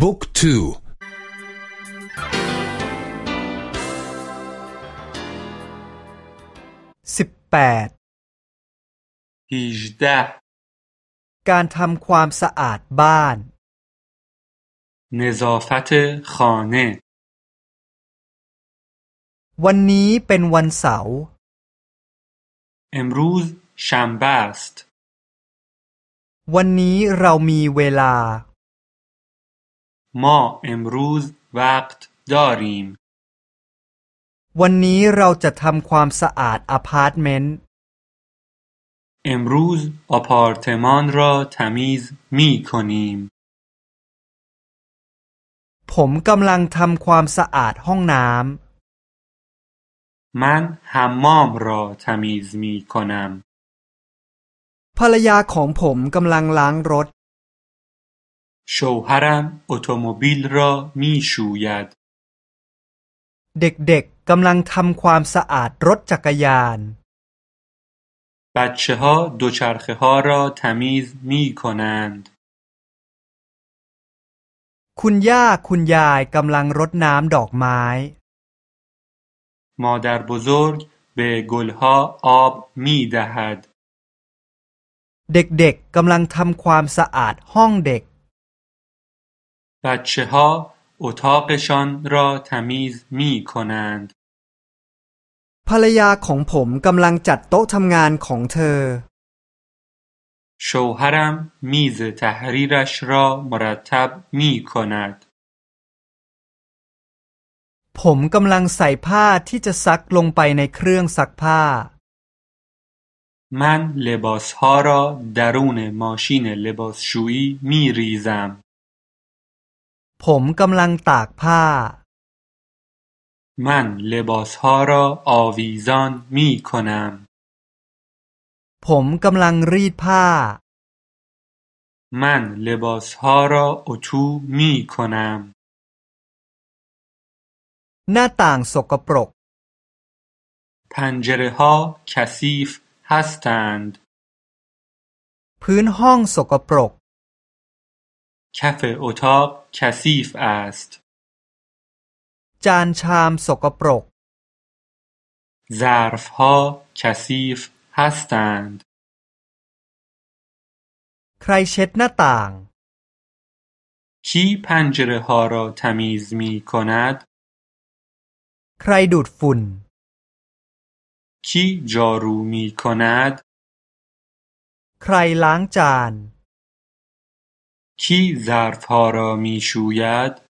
บุ๊กทูสิบแปดฮิจดะการทำความสะอาดบ้านนซาฟัตขานวันนี้เป็นวันเสาร์เอมรูซชัมบาสต์วันนี้เรามีเวลา ما امروز وقت داریم วันนี้เราจะทำความสะอาดอพาร์ตเมนต์ امروز آپارتمان را تمیز می کنیم ผมกำลังทำความสะอาดห้องน้ำ من حمام را تمیز می کنم ภรรยาของผมกำลังล้างรถ شوهرم اتومبیل را می شوید เด็กๆกำลังทำความสะอาดรถจักรยาน بچه ها دوچرخه ها را تمیز می کنند คุณย่าคุณยายกำลังรดน้ำดอกไม้ مادر بزرگ به گلها آب می دهد เด็กๆกำลังทำความสะอาดห้องเด็ก بچه ها اتاقشان را تمیز می کنند ภรรยาของผมกำลังจัดโต๊ะทำงานของเธอ شوهرم میز تحریرش را مرتب می کند ผมกำลังใส่ผ้าที่จะซักลงไปในเครื่องซักผ้า من لباسها را درون ماشین لباسشویی می ریزم ผมกำลังตากผ้า من لباسها را آویزان می کنم ผมกำลังรีดผ้า من لباسها را اتو می کنم หน้าต่างสกปรก پنجره ها کثیف هستند พื้นห้องสกปรก کف اتاق کثیف است จานชามสกปรก ظرف ها کثیف هستند ใครเช็ดหน้าต่าง کی پنجره ها را تمیز می کند ใครดูดฝุ่น کی جارو می کند ใครล้างจาน کی ظرف ها را می شوید